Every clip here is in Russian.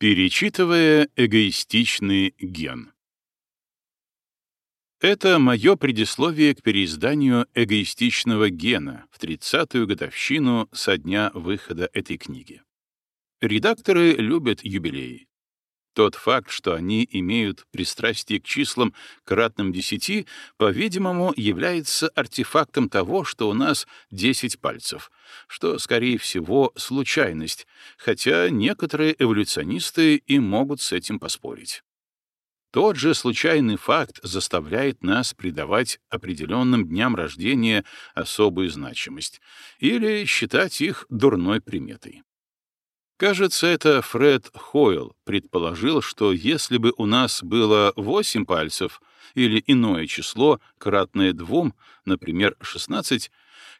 Перечитывая эгоистичный ген. Это мое предисловие к переизданию эгоистичного гена в 30-ю годовщину со дня выхода этой книги. Редакторы любят юбилеи. Тот факт, что они имеют пристрастие к числам кратным десяти, по-видимому, является артефактом того, что у нас десять пальцев, что, скорее всего, случайность, хотя некоторые эволюционисты и могут с этим поспорить. Тот же случайный факт заставляет нас придавать определенным дням рождения особую значимость или считать их дурной приметой. Кажется, это Фред Хойл предположил, что если бы у нас было 8 пальцев или иное число, кратное двум, например, 16,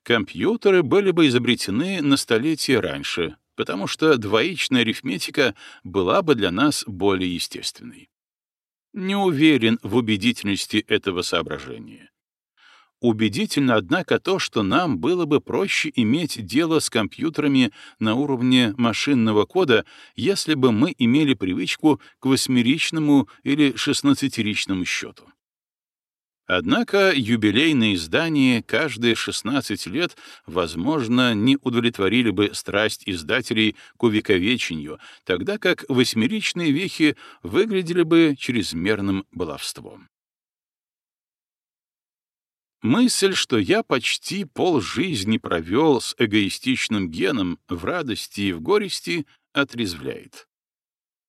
компьютеры были бы изобретены на столетие раньше, потому что двоичная арифметика была бы для нас более естественной. Не уверен в убедительности этого соображения. Убедительно, однако, то, что нам было бы проще иметь дело с компьютерами на уровне машинного кода, если бы мы имели привычку к восьмеричному или шестнадцатиричному счету. Однако юбилейные издания каждые 16 лет, возможно, не удовлетворили бы страсть издателей к увековечению, тогда как восьмеричные вехи выглядели бы чрезмерным баловством. Мысль, что я почти полжизни провел с эгоистичным геном в радости и в горести, отрезвляет.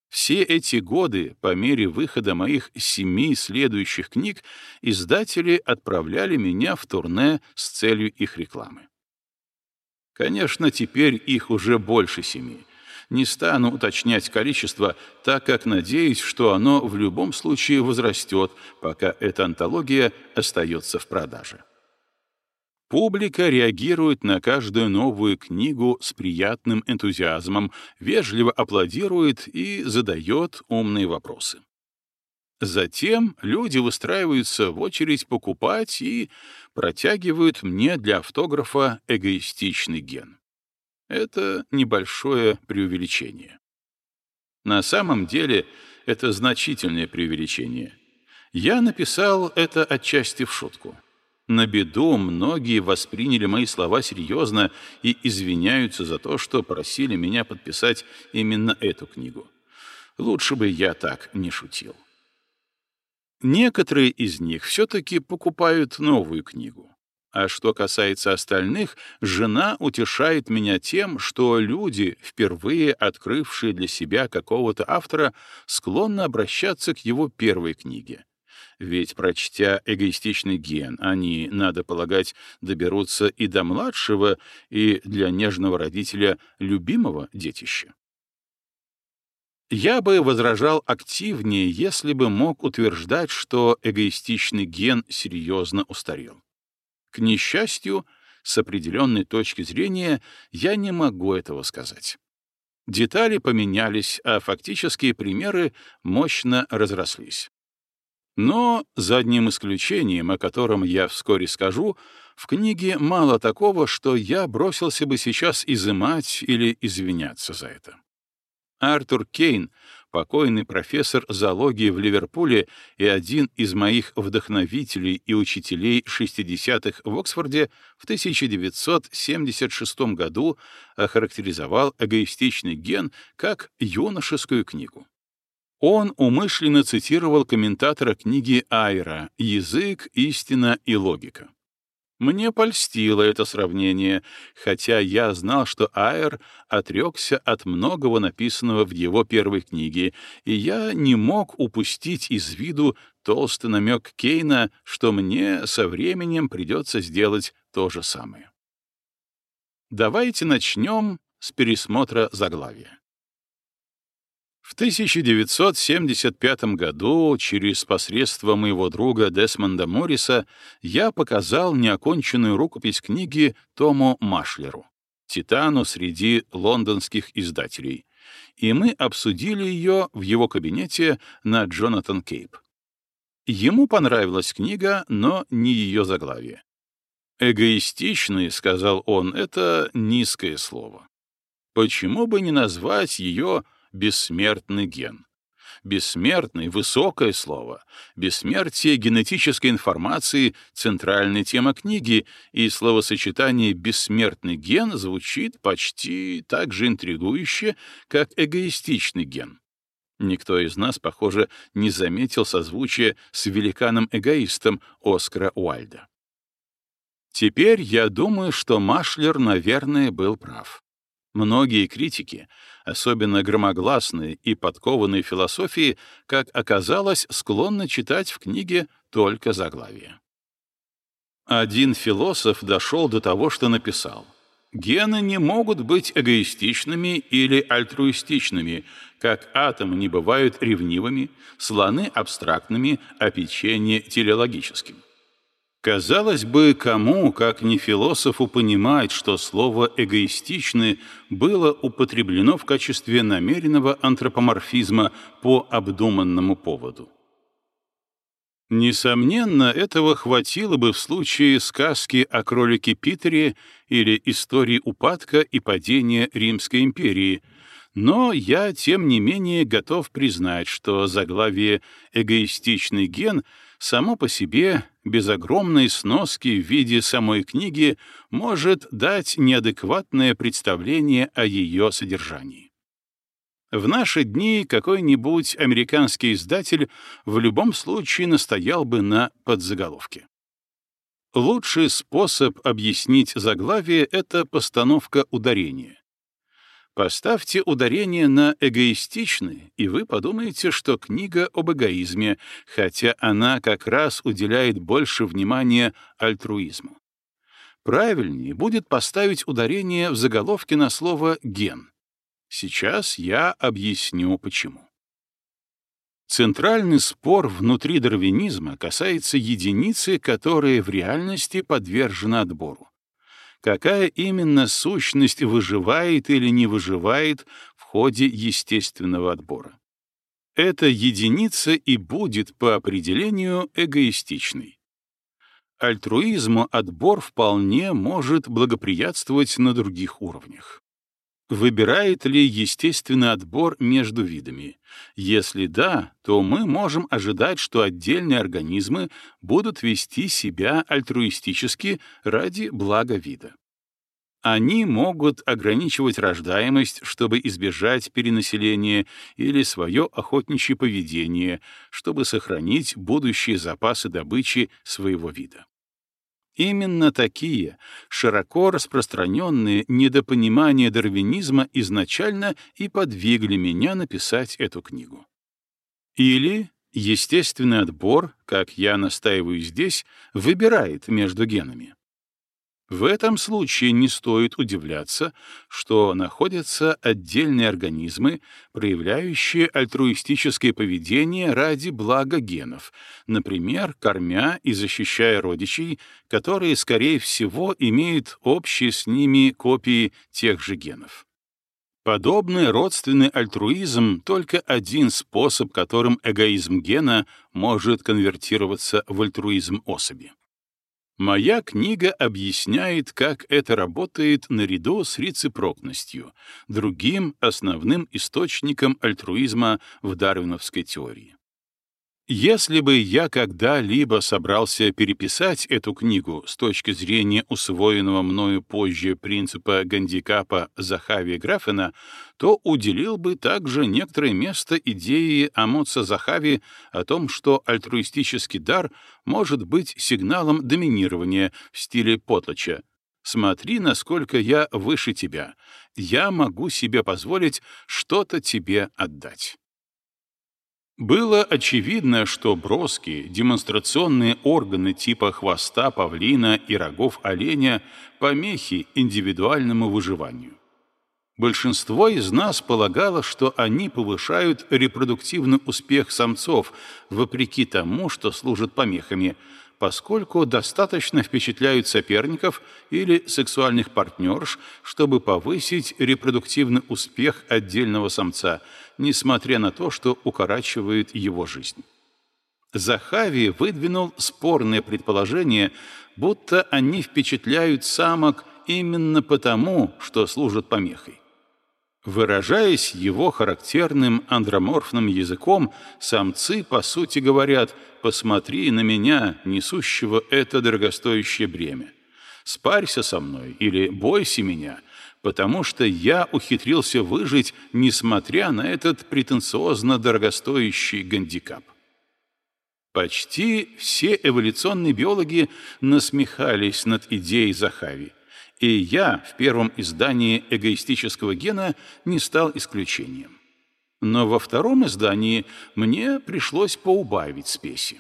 Все эти годы, по мере выхода моих семи следующих книг, издатели отправляли меня в турне с целью их рекламы. Конечно, теперь их уже больше семи. Не стану уточнять количество, так как надеюсь, что оно в любом случае возрастет, пока эта антология остается в продаже. Публика реагирует на каждую новую книгу с приятным энтузиазмом, вежливо аплодирует и задает умные вопросы. Затем люди выстраиваются в очередь покупать и протягивают мне для автографа эгоистичный ген. Это небольшое преувеличение. На самом деле это значительное преувеличение. Я написал это отчасти в шутку. На беду многие восприняли мои слова серьезно и извиняются за то, что просили меня подписать именно эту книгу. Лучше бы я так не шутил. Некоторые из них все-таки покупают новую книгу. А что касается остальных, жена утешает меня тем, что люди, впервые открывшие для себя какого-то автора, склонны обращаться к его первой книге. Ведь, прочтя эгоистичный ген, они, надо полагать, доберутся и до младшего, и для нежного родителя любимого детища. Я бы возражал активнее, если бы мог утверждать, что эгоистичный ген серьезно устарел. К несчастью, с определенной точки зрения, я не могу этого сказать. Детали поменялись, а фактические примеры мощно разрослись. Но, за одним исключением, о котором я вскоре скажу, в книге мало такого, что я бросился бы сейчас изымать или извиняться за это. Артур Кейн покойный профессор зоологии в Ливерпуле и один из моих вдохновителей и учителей 60-х в Оксфорде, в 1976 году охарактеризовал эгоистичный ген как юношескую книгу. Он умышленно цитировал комментатора книги Айра «Язык, истина и логика». Мне польстило это сравнение, хотя я знал, что Айр отрекся от многого написанного в его первой книге, и я не мог упустить из виду толстый намек Кейна, что мне со временем придется сделать то же самое. Давайте начнем с пересмотра заглавия. В 1975 году через посредство моего друга Десмонда Морриса я показал неоконченную рукопись книги Тому Машлеру, титану среди лондонских издателей, и мы обсудили ее в его кабинете на Джонатан Кейп. Ему понравилась книга, но не ее заглавие. «Эгоистичный», — сказал он, — это низкое слово. Почему бы не назвать ее бессмертный ген. Бессмертный — высокое слово. Бессмертие генетической информации — центральная тема книги, и словосочетание «бессмертный ген» звучит почти так же интригующе, как эгоистичный ген. Никто из нас, похоже, не заметил созвучия с великаном-эгоистом Оскара Уальда. Теперь я думаю, что Машлер, наверное, был прав. Многие критики, особенно громогласные и подкованные философии, как оказалось, склонны читать в книге только заглавие. Один философ дошел до того, что написал «Гены не могут быть эгоистичными или альтруистичными, как атомы не бывают ревнивыми, слоны — абстрактными, а печенье — телеологическим». Казалось бы, кому, как не философу, понимать, что слово «эгоистичный» было употреблено в качестве намеренного антропоморфизма по обдуманному поводу. Несомненно, этого хватило бы в случае сказки о кролике Питере или истории упадка и падения Римской империи, но я, тем не менее, готов признать, что заглавие «эгоистичный ген» само по себе, без огромной сноски в виде самой книги, может дать неадекватное представление о ее содержании. В наши дни какой-нибудь американский издатель в любом случае настоял бы на подзаголовке. Лучший способ объяснить заглавие — это постановка ударения. Поставьте ударение на эгоистичный, и вы подумаете, что книга об эгоизме, хотя она как раз уделяет больше внимания альтруизму. Правильнее будет поставить ударение в заголовке на слово «ген». Сейчас я объясню, почему. Центральный спор внутри дарвинизма касается единицы, которая в реальности подвержена отбору какая именно сущность выживает или не выживает в ходе естественного отбора. Эта единица и будет по определению эгоистичной. Альтруизму отбор вполне может благоприятствовать на других уровнях. Выбирает ли естественный отбор между видами? Если да, то мы можем ожидать, что отдельные организмы будут вести себя альтруистически ради блага вида. Они могут ограничивать рождаемость, чтобы избежать перенаселения или свое охотничье поведение, чтобы сохранить будущие запасы добычи своего вида. Именно такие широко распространенные недопонимания дарвинизма изначально и подвигли меня написать эту книгу. Или естественный отбор, как я настаиваю здесь, выбирает между генами. В этом случае не стоит удивляться, что находятся отдельные организмы, проявляющие альтруистическое поведение ради блага генов, например, кормя и защищая родичей, которые, скорее всего, имеют общие с ними копии тех же генов. Подобный родственный альтруизм — только один способ, которым эгоизм гена может конвертироваться в альтруизм особи. Моя книга объясняет, как это работает наряду с рецепрокностью, другим основным источником альтруизма в дарвиновской теории. Если бы я когда-либо собрался переписать эту книгу с точки зрения усвоенного мною позже принципа гандикапа Захави Графена, то уделил бы также некоторое место идее Амоца Захави о том, что альтруистический дар может быть сигналом доминирования в стиле Потлача. «Смотри, насколько я выше тебя. Я могу себе позволить что-то тебе отдать». Было очевидно, что броски, демонстрационные органы типа хвоста павлина и рогов оленя — помехи индивидуальному выживанию. Большинство из нас полагало, что они повышают репродуктивный успех самцов, вопреки тому, что служат помехами, поскольку достаточно впечатляют соперников или сексуальных партнерш, чтобы повысить репродуктивный успех отдельного самца, несмотря на то, что укорачивает его жизнь. Захави выдвинул спорное предположение, будто они впечатляют самок именно потому, что служат помехой. Выражаясь его характерным андроморфным языком, самцы, по сути, говорят «посмотри на меня, несущего это дорогостоящее бремя. Спарься со мной или бойся меня, потому что я ухитрился выжить, несмотря на этот претенциозно дорогостоящий гандикап». Почти все эволюционные биологи насмехались над идеей Захави, и я в первом издании эгоистического гена не стал исключением. Но во втором издании мне пришлось поубавить спеси.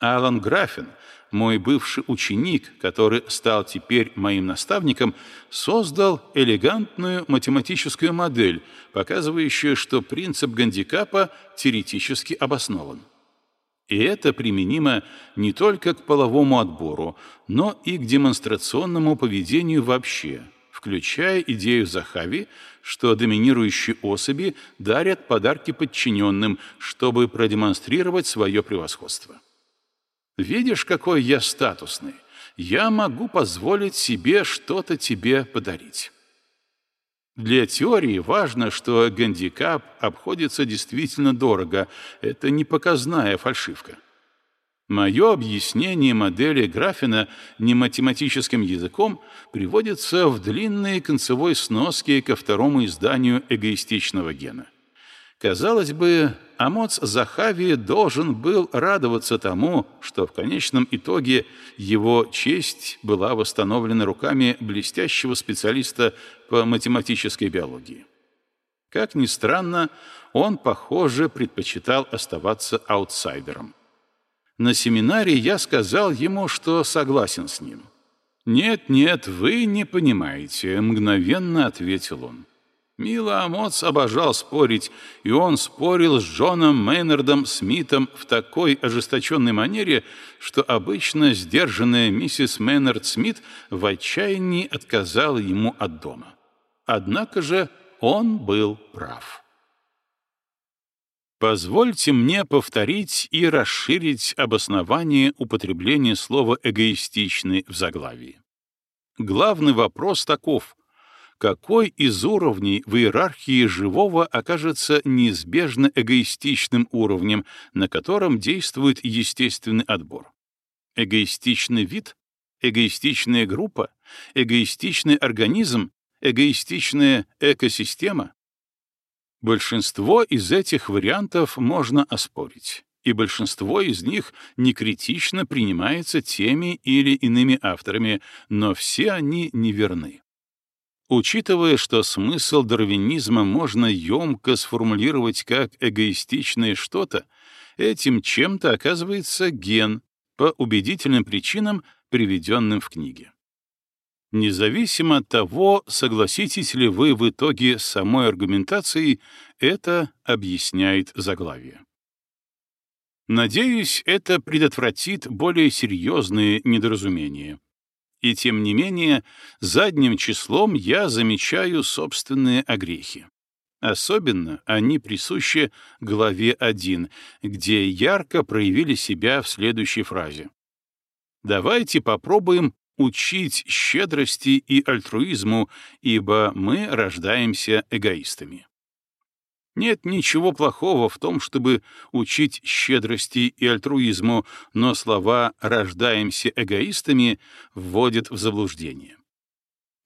Алан Графин, мой бывший ученик, который стал теперь моим наставником, создал элегантную математическую модель, показывающую, что принцип гандикапа теоретически обоснован. И это применимо не только к половому отбору, но и к демонстрационному поведению вообще, включая идею Захави, что доминирующие особи дарят подарки подчиненным, чтобы продемонстрировать свое превосходство. «Видишь, какой я статусный? Я могу позволить себе что-то тебе подарить». Для теории важно, что гандикап обходится действительно дорого. Это не показная фальшивка. Мое объяснение модели Графина не математическим языком приводится в длинной концевой сноске ко второму изданию эгоистичного гена. Казалось бы, Амоц Захави должен был радоваться тому, что в конечном итоге его честь была восстановлена руками блестящего специалиста по математической биологии. Как ни странно, он, похоже, предпочитал оставаться аутсайдером. На семинаре я сказал ему, что согласен с ним. «Нет, нет, вы не понимаете», — мгновенно ответил он. Мила Амоц обожал спорить, и он спорил с Джоном Мейнардом Смитом в такой ожесточенной манере, что обычно сдержанная миссис Мейнард Смит в отчаянии отказала ему от дома. Однако же он был прав. Позвольте мне повторить и расширить обоснование употребления слова «эгоистичный» в заглавии. Главный вопрос таков — какой из уровней в иерархии живого окажется неизбежно эгоистичным уровнем, на котором действует естественный отбор. Эгоистичный вид, эгоистичная группа, эгоистичный организм, эгоистичная экосистема. Большинство из этих вариантов можно оспорить, и большинство из них некритично принимается теми или иными авторами, но все они неверны. Учитывая, что смысл дарвинизма можно емко сформулировать как эгоистичное что-то, этим чем-то оказывается ген по убедительным причинам, приведенным в книге. Независимо от того, согласитесь ли вы в итоге с самой аргументацией, это объясняет заглавие. Надеюсь, это предотвратит более серьезные недоразумения. И тем не менее, задним числом я замечаю собственные огрехи. Особенно они присущи главе 1, где ярко проявили себя в следующей фразе. «Давайте попробуем учить щедрости и альтруизму, ибо мы рождаемся эгоистами». Нет ничего плохого в том, чтобы учить щедрости и альтруизму, но слова «рождаемся эгоистами» вводят в заблуждение.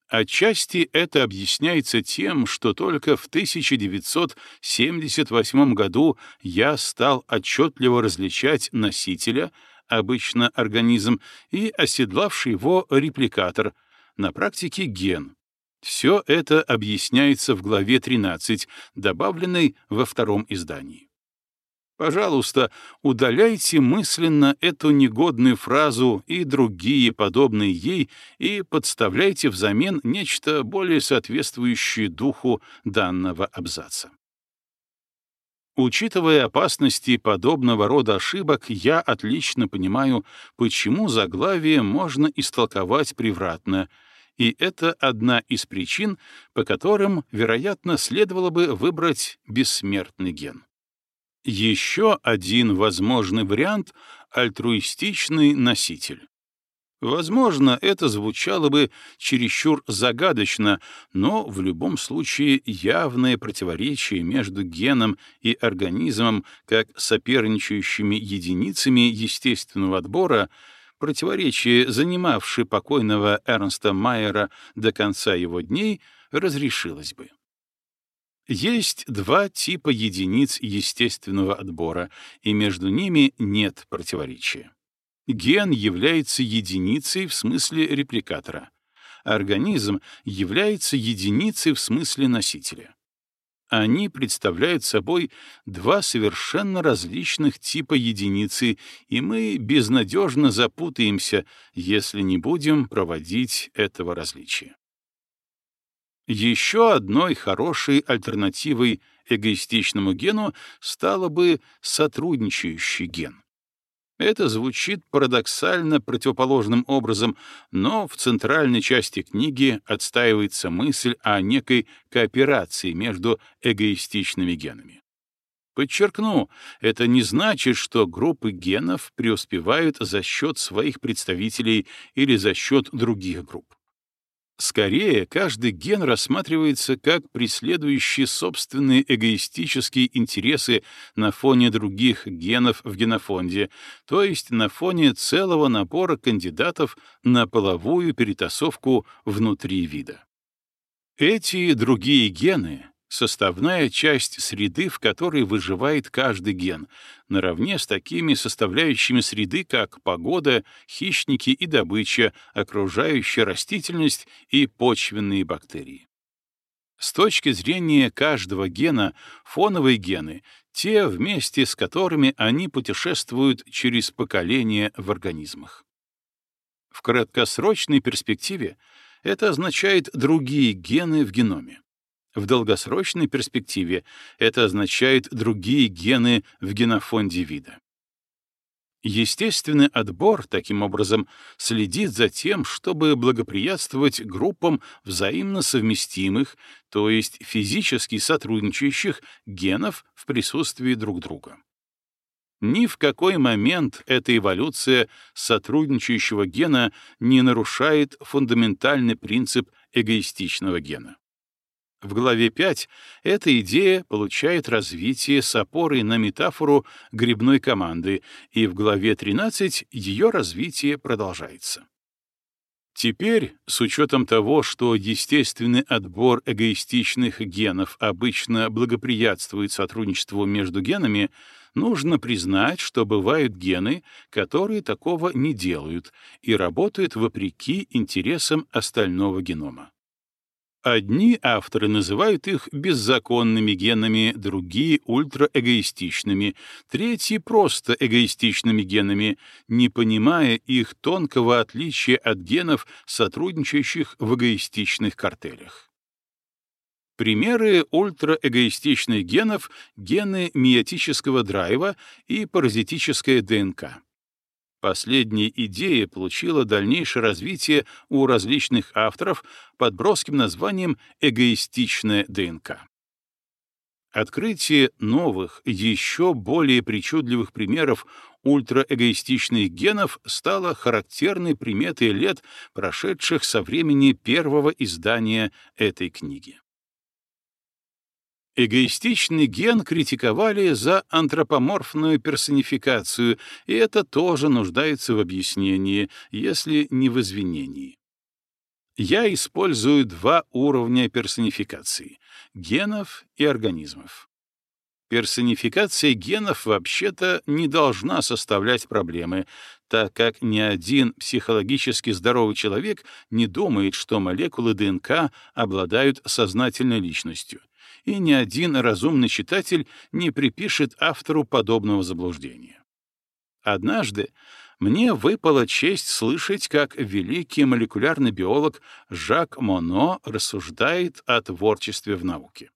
Отчасти это объясняется тем, что только в 1978 году я стал отчетливо различать носителя, обычно организм, и оседлавший его репликатор, на практике ген, все это объясняется в главе 13, добавленной во втором издании. Пожалуйста, удаляйте мысленно эту негодную фразу и другие подобные ей и подставляйте взамен нечто более соответствующее духу данного абзаца. Учитывая опасности подобного рода ошибок, я отлично понимаю, почему заглавие можно истолковать превратно — и это одна из причин, по которым, вероятно, следовало бы выбрать бессмертный ген. Еще один возможный вариант — альтруистичный носитель. Возможно, это звучало бы чересчур загадочно, но в любом случае явное противоречие между геном и организмом как соперничающими единицами естественного отбора, противоречие, занимавшее покойного Эрнста Майера до конца его дней, разрешилось бы. Есть два типа единиц естественного отбора, и между ними нет противоречия. Ген является единицей в смысле репликатора. Организм является единицей в смысле носителя. Они представляют собой два совершенно различных типа единицы, и мы безнадежно запутаемся, если не будем проводить этого различия. Еще одной хорошей альтернативой эгоистичному гену стало бы сотрудничающий ген. Это звучит парадоксально противоположным образом, но в центральной части книги отстаивается мысль о некой кооперации между эгоистичными генами. Подчеркну, это не значит, что группы генов преуспевают за счет своих представителей или за счет других групп. Скорее, каждый ген рассматривается как преследующий собственные эгоистические интересы на фоне других генов в генофонде, то есть на фоне целого набора кандидатов на половую перетасовку внутри вида. Эти другие гены составная часть среды, в которой выживает каждый ген, наравне с такими составляющими среды, как погода, хищники и добыча, окружающая растительность и почвенные бактерии. С точки зрения каждого гена, фоновые гены — те, вместе с которыми они путешествуют через поколения в организмах. В краткосрочной перспективе это означает другие гены в геноме. В долгосрочной перспективе это означает другие гены в генофонде вида. Естественный отбор, таким образом, следит за тем, чтобы благоприятствовать группам взаимно совместимых, то есть физически сотрудничающих генов в присутствии друг друга. Ни в какой момент эта эволюция сотрудничающего гена не нарушает фундаментальный принцип эгоистичного гена. В главе 5 эта идея получает развитие с опорой на метафору грибной команды, и в главе 13 ее развитие продолжается. Теперь, с учетом того, что естественный отбор эгоистичных генов обычно благоприятствует сотрудничеству между генами, нужно признать, что бывают гены, которые такого не делают и работают вопреки интересам остального генома. Одни авторы называют их беззаконными генами, другие — ультраэгоистичными, третьи — просто эгоистичными генами, не понимая их тонкого отличия от генов, сотрудничающих в эгоистичных картелях. Примеры ультраэгоистичных генов — гены миотического драйва и паразитическая ДНК. Последняя идея получила дальнейшее развитие у различных авторов под броским названием «эгоистичная ДНК». Открытие новых, еще более причудливых примеров ультраэгоистичных генов стало характерной приметой лет, прошедших со времени первого издания этой книги. Эгоистичный ген критиковали за антропоморфную персонификацию, и это тоже нуждается в объяснении, если не в извинении. Я использую два уровня персонификации — генов и организмов. Персонификация генов вообще-то не должна составлять проблемы, так как ни один психологически здоровый человек не думает, что молекулы ДНК обладают сознательной личностью — и ни один разумный читатель не припишет автору подобного заблуждения. Однажды мне выпала честь слышать, как великий молекулярный биолог Жак Моно рассуждает о творчестве в науке.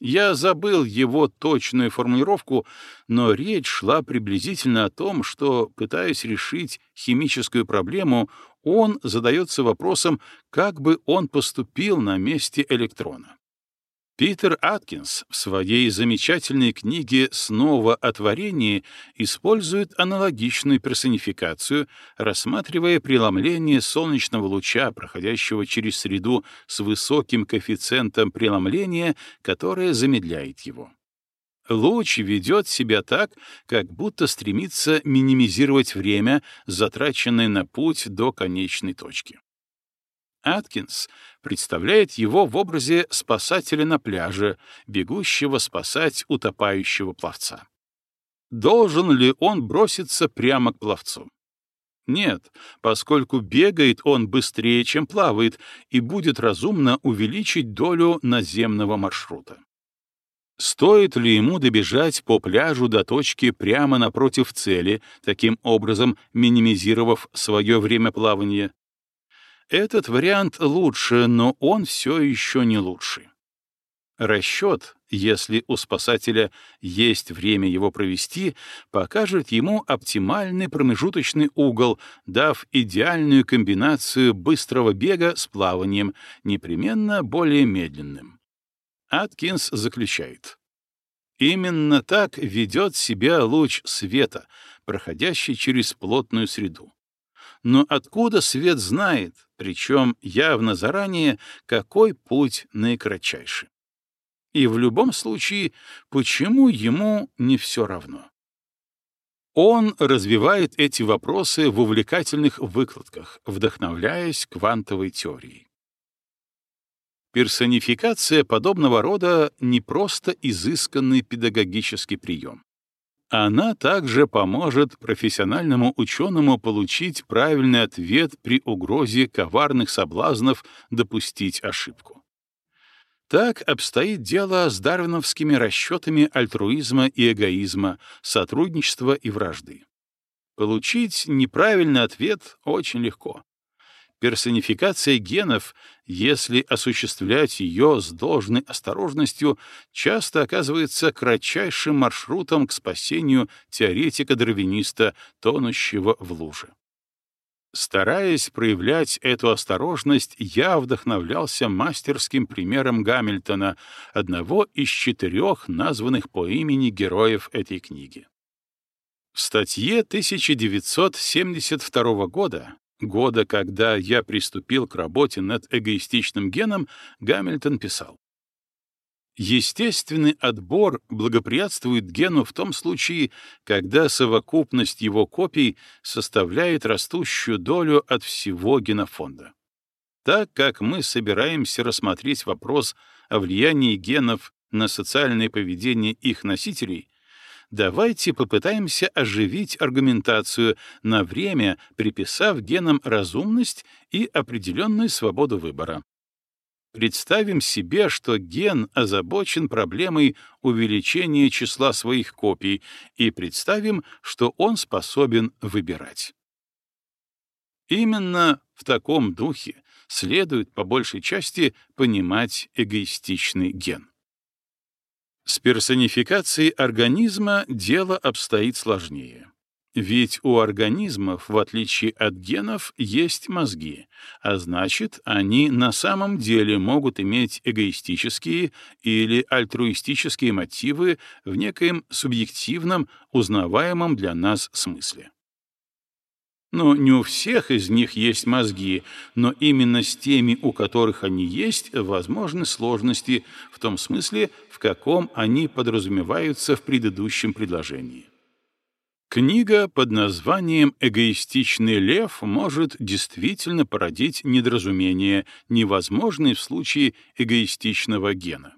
Я забыл его точную формулировку, но речь шла приблизительно о том, что, пытаясь решить химическую проблему, он задается вопросом, как бы он поступил на месте электрона. Питер Аткинс в своей замечательной книге «Снова о творении» использует аналогичную персонификацию, рассматривая преломление солнечного луча, проходящего через среду с высоким коэффициентом преломления, которое замедляет его. Луч ведет себя так, как будто стремится минимизировать время, затраченное на путь до конечной точки. Аткинс представляет его в образе спасателя на пляже, бегущего спасать утопающего пловца. Должен ли он броситься прямо к пловцу? Нет, поскольку бегает он быстрее, чем плавает, и будет разумно увеличить долю наземного маршрута. Стоит ли ему добежать по пляжу до точки прямо напротив цели, таким образом минимизировав свое время плавания? Этот вариант лучше, но он все еще не лучший. Расчет, если у спасателя есть время его провести, покажет ему оптимальный промежуточный угол, дав идеальную комбинацию быстрого бега с плаванием, непременно более медленным. Аткинс заключает. Именно так ведет себя луч света, проходящий через плотную среду. Но откуда свет знает, причем явно заранее, какой путь наикратчайший? И в любом случае, почему ему не все равно? Он развивает эти вопросы в увлекательных выкладках, вдохновляясь квантовой теорией. Персонификация подобного рода не просто изысканный педагогический прием. Она также поможет профессиональному ученому получить правильный ответ при угрозе коварных соблазнов допустить ошибку. Так обстоит дело с дарвиновскими расчетами альтруизма и эгоизма, сотрудничества и вражды. Получить неправильный ответ очень легко. Персонификация генов, если осуществлять ее с должной осторожностью, часто оказывается кратчайшим маршрутом к спасению теоретика-дарвиниста, тонущего в луже. Стараясь проявлять эту осторожность, я вдохновлялся мастерским примером Гамильтона, одного из четырех названных по имени героев этой книги. В статье 1972 года года, когда я приступил к работе над эгоистичным геном, Гамильтон писал. Естественный отбор благоприятствует гену в том случае, когда совокупность его копий составляет растущую долю от всего генофонда. Так как мы собираемся рассмотреть вопрос о влиянии генов на социальное поведение их носителей, давайте попытаемся оживить аргументацию на время, приписав генам разумность и определенную свободу выбора. Представим себе, что ген озабочен проблемой увеличения числа своих копий, и представим, что он способен выбирать. Именно в таком духе следует по большей части понимать эгоистичный ген. С персонификацией организма дело обстоит сложнее. Ведь у организмов, в отличие от генов, есть мозги, а значит, они на самом деле могут иметь эгоистические или альтруистические мотивы в некоем субъективном, узнаваемом для нас смысле. Но не у всех из них есть мозги, но именно с теми, у которых они есть, возможны сложности в том смысле, в каком они подразумеваются в предыдущем предложении. Книга под названием «Эгоистичный лев» может действительно породить недоразумение, невозможное в случае эгоистичного гена.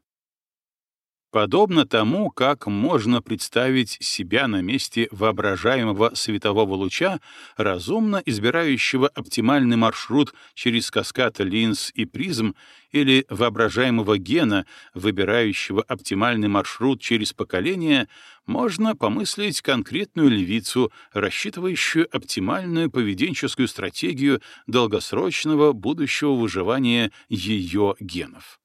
Подобно тому, как можно представить себя на месте воображаемого светового луча, разумно избирающего оптимальный маршрут через каскад линз и призм, или воображаемого гена, выбирающего оптимальный маршрут через поколение, можно помыслить конкретную львицу, рассчитывающую оптимальную поведенческую стратегию долгосрочного будущего выживания ее генов.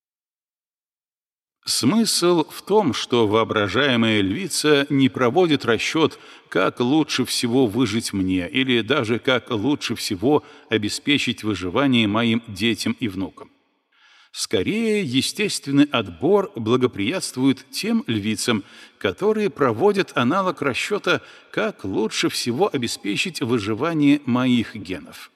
Смысл в том, что воображаемая львица не проводит расчет, как лучше всего выжить мне или даже как лучше всего обеспечить выживание моим детям и внукам. Скорее, естественный отбор благоприятствует тем львицам, которые проводят аналог расчета, как лучше всего обеспечить выживание моих генов.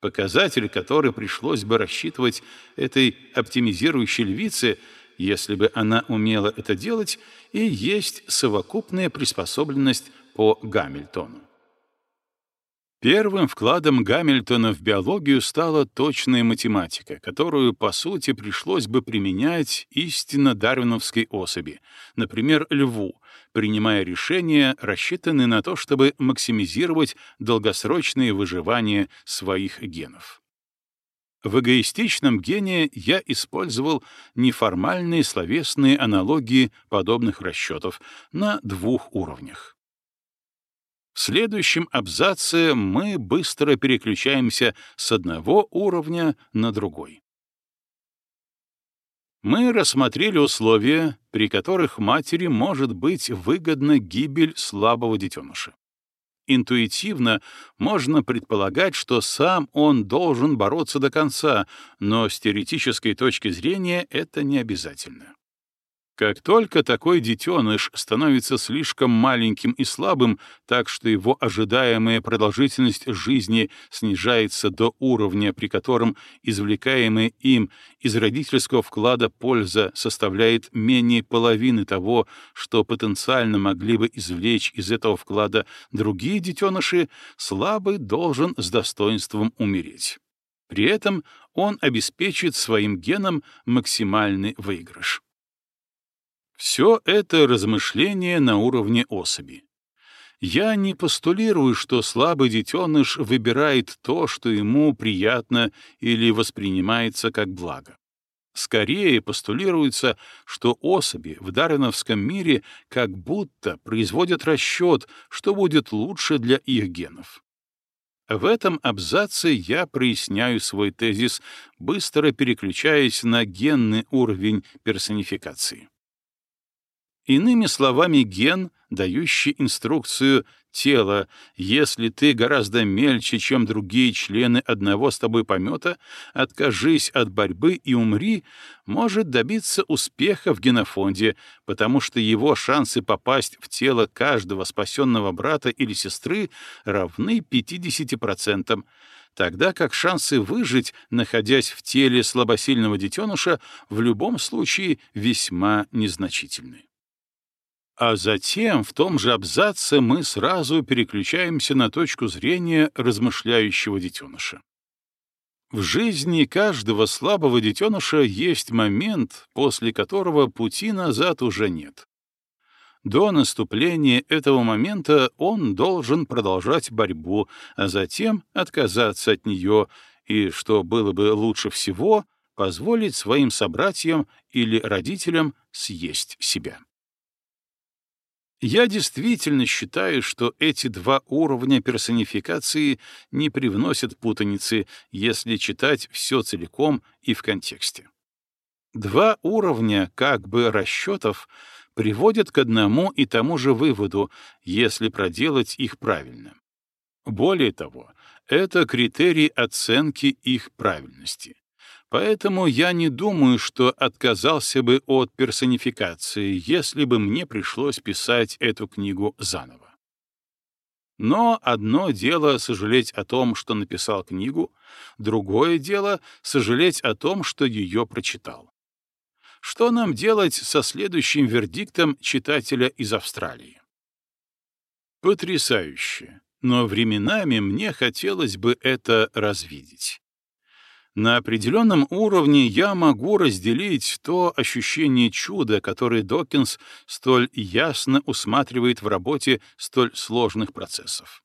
Показатель, который пришлось бы рассчитывать этой оптимизирующей львице, если бы она умела это делать, и есть совокупная приспособленность по Гамильтону. Первым вкладом Гамильтона в биологию стала точная математика, которую, по сути, пришлось бы применять истинно дарвиновской особи, например, льву, принимая решения, рассчитанные на то, чтобы максимизировать долгосрочное выживание своих генов. В эгоистичном гене я использовал неформальные словесные аналогии подобных расчетов на двух уровнях. В следующем абзаце мы быстро переключаемся с одного уровня на другой. Мы рассмотрели условия, при которых матери может быть выгодна гибель слабого детеныша. Интуитивно можно предполагать, что сам он должен бороться до конца, но с теоретической точки зрения это не обязательно. Как только такой детеныш становится слишком маленьким и слабым, так что его ожидаемая продолжительность жизни снижается до уровня, при котором извлекаемая им из родительского вклада польза составляет менее половины того, что потенциально могли бы извлечь из этого вклада другие детеныши, слабый должен с достоинством умереть. При этом он обеспечит своим генам максимальный выигрыш. Все это размышление на уровне особи. Я не постулирую, что слабый детеныш выбирает то, что ему приятно или воспринимается как благо. Скорее постулируется, что особи в дарвиновском мире как будто производят расчет, что будет лучше для их генов. В этом абзаце я проясняю свой тезис, быстро переключаясь на генный уровень персонификации. Иными словами, ген, дающий инструкцию тела, если ты гораздо мельче, чем другие члены одного с тобой помета, откажись от борьбы и умри, может добиться успеха в генофонде, потому что его шансы попасть в тело каждого спасенного брата или сестры равны 50%, тогда как шансы выжить, находясь в теле слабосильного детеныша, в любом случае весьма незначительны. А затем в том же абзаце мы сразу переключаемся на точку зрения размышляющего детеныша. В жизни каждого слабого детеныша есть момент, после которого пути назад уже нет. До наступления этого момента он должен продолжать борьбу, а затем отказаться от нее и, что было бы лучше всего, позволить своим собратьям или родителям съесть себя. Я действительно считаю, что эти два уровня персонификации не привносят путаницы, если читать все целиком и в контексте. Два уровня как бы расчетов приводят к одному и тому же выводу, если проделать их правильно. Более того, это критерий оценки их правильности. Поэтому я не думаю, что отказался бы от персонификации, если бы мне пришлось писать эту книгу заново. Но одно дело сожалеть о том, что написал книгу, другое дело сожалеть о том, что ее прочитал. Что нам делать со следующим вердиктом читателя из Австралии? Потрясающе, но временами мне хотелось бы это развидеть. На определенном уровне я могу разделить то ощущение чуда, которое Докинс столь ясно усматривает в работе столь сложных процессов.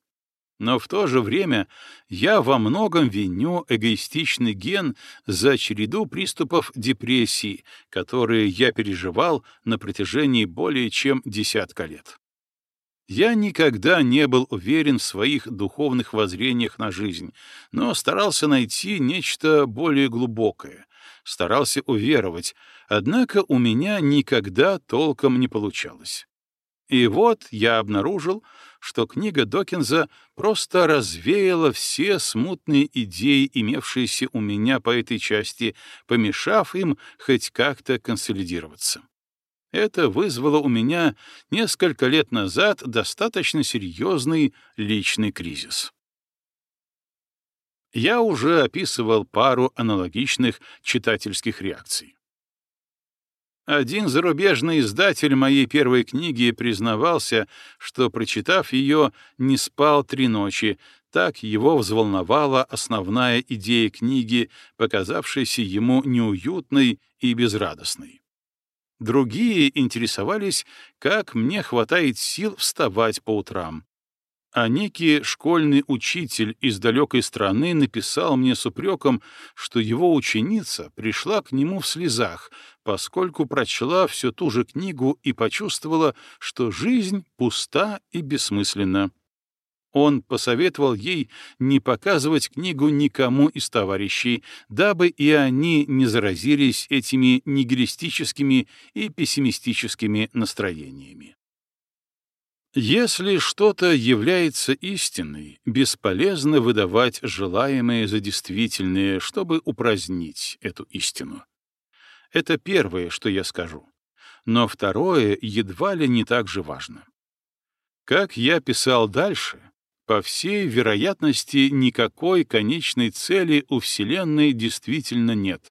Но в то же время я во многом виню эгоистичный ген за череду приступов депрессии, которые я переживал на протяжении более чем десятка лет. Я никогда не был уверен в своих духовных воззрениях на жизнь, но старался найти нечто более глубокое, старался уверовать, однако у меня никогда толком не получалось. И вот я обнаружил, что книга Докинза просто развеяла все смутные идеи, имевшиеся у меня по этой части, помешав им хоть как-то консолидироваться. Это вызвало у меня несколько лет назад достаточно серьезный личный кризис. Я уже описывал пару аналогичных читательских реакций. Один зарубежный издатель моей первой книги признавался, что, прочитав ее, не спал три ночи, так его взволновала основная идея книги, показавшаяся ему неуютной и безрадостной. Другие интересовались, как мне хватает сил вставать по утрам а некий школьный учитель из далекой страны написал мне с упреком, что его ученица пришла к нему в слезах, поскольку прочла всю ту же книгу и почувствовала, что жизнь пуста и бессмысленна. Он посоветовал ей не показывать книгу никому из товарищей, дабы и они не заразились этими нигилистическими и пессимистическими настроениями. Если что-то является истиной, бесполезно выдавать желаемое за действительное, чтобы упразднить эту истину. Это первое, что я скажу. Но второе едва ли не так же важно. Как я писал дальше, по всей вероятности никакой конечной цели у Вселенной действительно нет,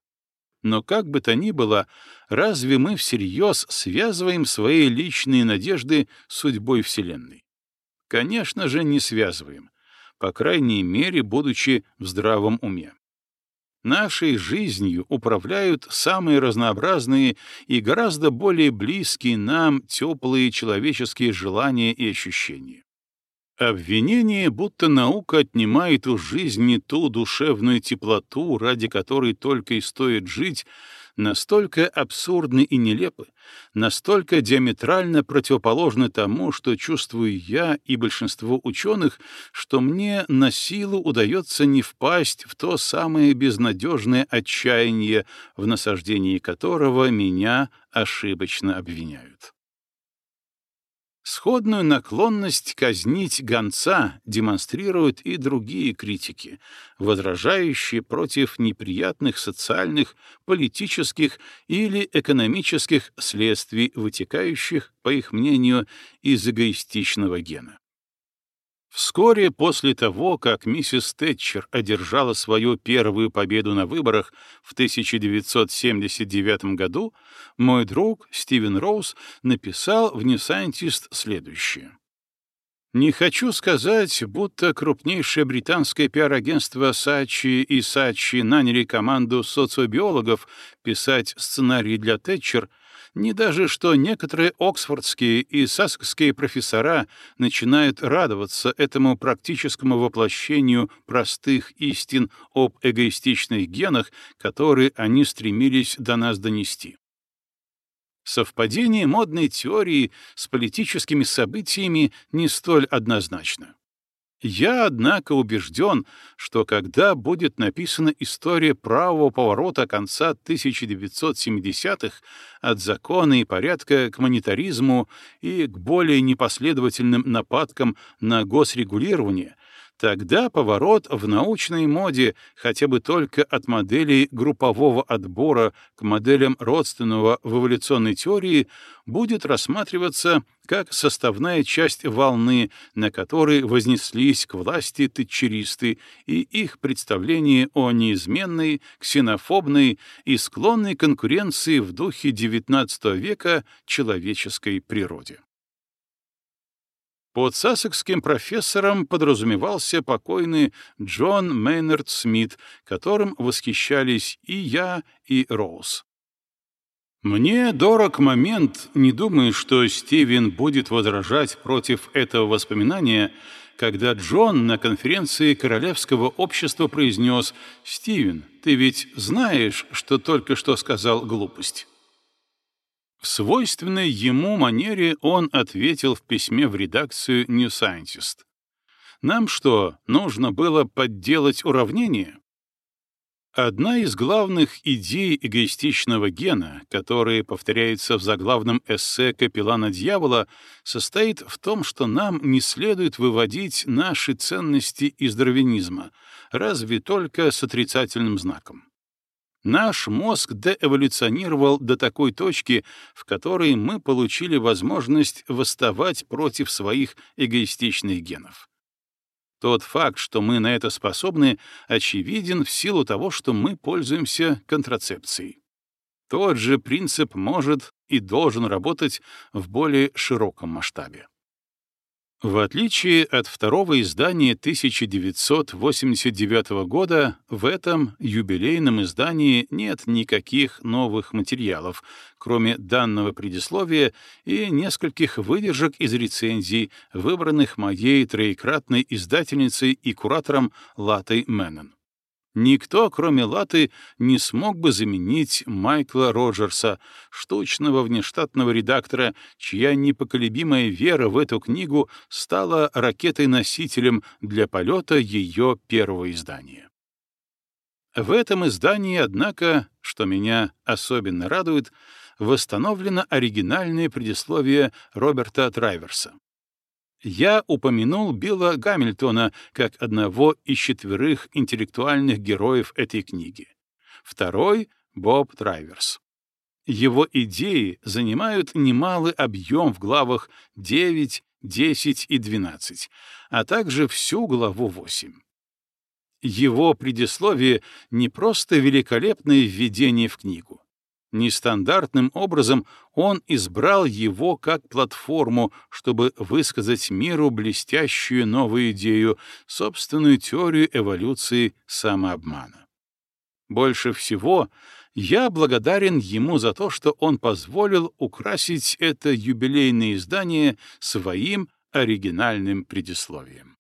но как бы то ни было, разве мы всерьез связываем свои личные надежды с судьбой Вселенной? Конечно же, не связываем, по крайней мере, будучи в здравом уме. Нашей жизнью управляют самые разнообразные и гораздо более близкие нам теплые человеческие желания и ощущения. Обвинение, будто наука отнимает у жизни ту душевную теплоту, ради которой только и стоит жить, настолько абсурдны и нелепы, настолько диаметрально противоположны тому, что чувствую я и большинство ученых, что мне на силу удается не впасть в то самое безнадежное отчаяние, в насаждении которого меня ошибочно обвиняют. Сходную наклонность казнить гонца демонстрируют и другие критики, возражающие против неприятных социальных, политических или экономических следствий, вытекающих, по их мнению, из эгоистичного гена. Вскоре после того, как миссис Тэтчер одержала свою первую победу на выборах в 1979 году, мой друг Стивен Роуз написал в New Scientist следующее. Не хочу сказать, будто крупнейшее британское пиар-агентство Сачи и Сачи наняли команду социобиологов писать сценарий для Тэтчер — ни даже что некоторые оксфордские и саскские профессора начинают радоваться этому практическому воплощению простых истин об эгоистичных генах, которые они стремились до нас донести. Совпадение модной теории с политическими событиями не столь однозначно. Я, однако, убежден, что когда будет написана история правого поворота конца 1970-х от закона и порядка к монетаризму и к более непоследовательным нападкам на госрегулирование, Тогда поворот в научной моде хотя бы только от моделей группового отбора к моделям родственного в эволюционной теории будет рассматриваться как составная часть волны, на которой вознеслись к власти тетчеристы и их представление о неизменной, ксенофобной и склонной конкуренции в духе XIX века человеческой природе. Под сассекским профессором подразумевался покойный Джон Мейнард Смит, которым восхищались и я, и Роуз. Мне дорог момент, не думаю, что Стивен будет возражать против этого воспоминания, когда Джон на конференции Королевского общества произнес «Стивен, ты ведь знаешь, что только что сказал глупость». В свойственной ему манере он ответил в письме в редакцию New Scientist. «Нам что, нужно было подделать уравнение?» Одна из главных идей эгоистичного гена, которые повторяются в заглавном эссе «Капеллана дьявола», состоит в том, что нам не следует выводить наши ценности из дарвинизма, разве только с отрицательным знаком. Наш мозг деэволюционировал до такой точки, в которой мы получили возможность восставать против своих эгоистичных генов. Тот факт, что мы на это способны, очевиден в силу того, что мы пользуемся контрацепцией. Тот же принцип может и должен работать в более широком масштабе. В отличие от второго издания 1989 года, в этом юбилейном издании нет никаких новых материалов, кроме данного предисловия и нескольких выдержек из рецензий, выбранных моей троекратной издательницей и куратором Латой Мэннон. Никто, кроме Латы, не смог бы заменить Майкла Роджерса, штучного внештатного редактора, чья непоколебимая вера в эту книгу стала ракетой-носителем для полета ее первого издания. В этом издании, однако, что меня особенно радует, восстановлено оригинальное предисловие Роберта Трайверса. Я упомянул Билла Гамильтона как одного из четверых интеллектуальных героев этой книги. Второй — Боб Драйверс. Его идеи занимают немалый объем в главах 9, 10 и 12, а также всю главу 8. Его предисловие — не просто великолепное введение в книгу. Нестандартным образом он избрал его как платформу, чтобы высказать миру блестящую новую идею, собственную теорию эволюции самообмана. Больше всего я благодарен ему за то, что он позволил украсить это юбилейное издание своим оригинальным предисловием.